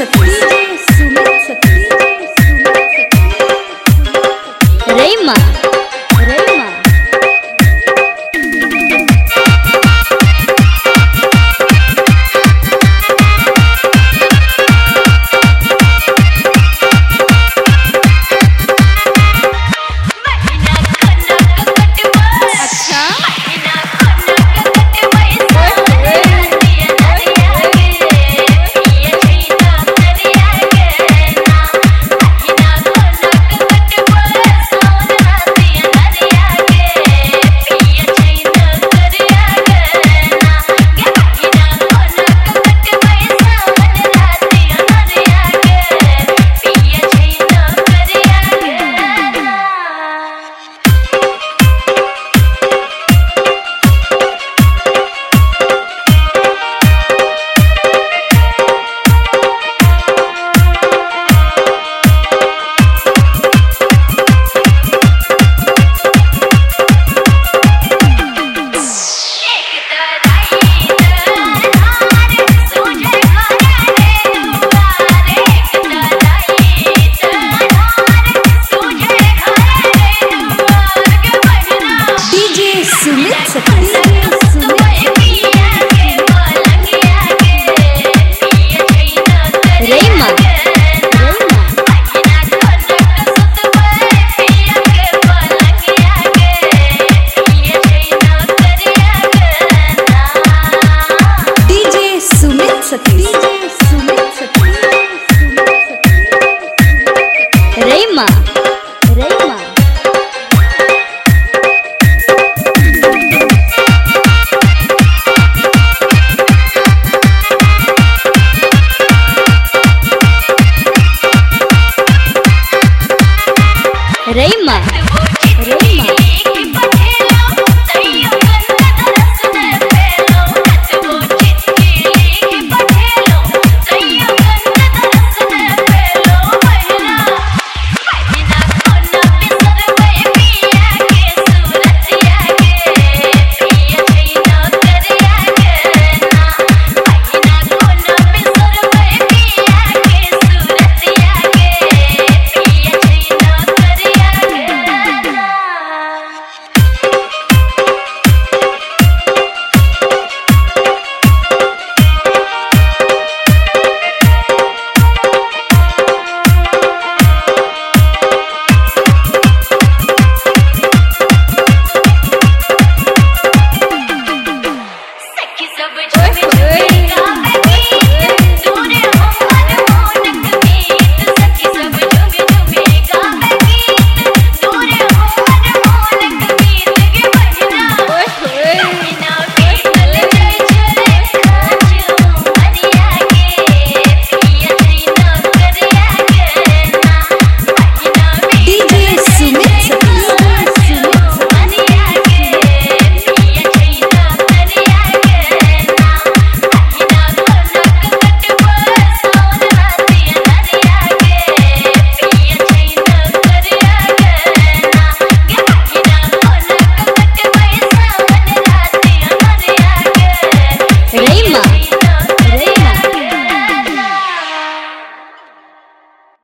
recipes. Hey.